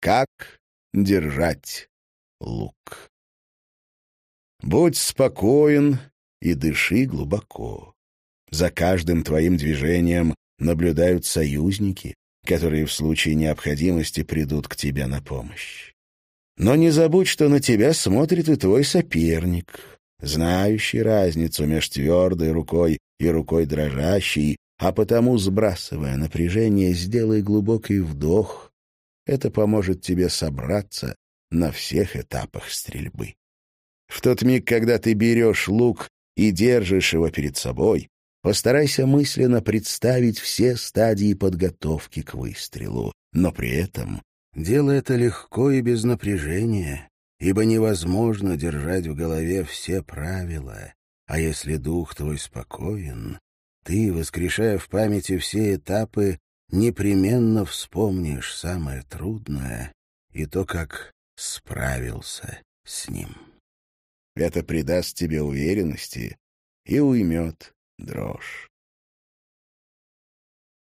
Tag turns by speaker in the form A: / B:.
A: Как держать лук? Будь спокоен и дыши глубоко. За каждым твоим движением наблюдают союзники, которые в случае необходимости придут к тебе на помощь. Но не забудь, что на тебя смотрит и твой соперник, знающий разницу между твердой рукой и рукой дрожащей, а потому, сбрасывая напряжение, сделай глубокий вдох. Это поможет тебе собраться на всех этапах стрельбы. В тот миг, когда ты берешь лук и держишь его перед собой, постарайся мысленно представить все стадии подготовки к выстрелу, но при этом делай это легко и без напряжения, ибо невозможно держать в голове все правила, а если дух твой спокоен, ты, воскрешая в памяти все этапы, непременно вспомнишь самое трудное и то, как справился с ним. Это придаст тебе уверенности и уймет дрожь.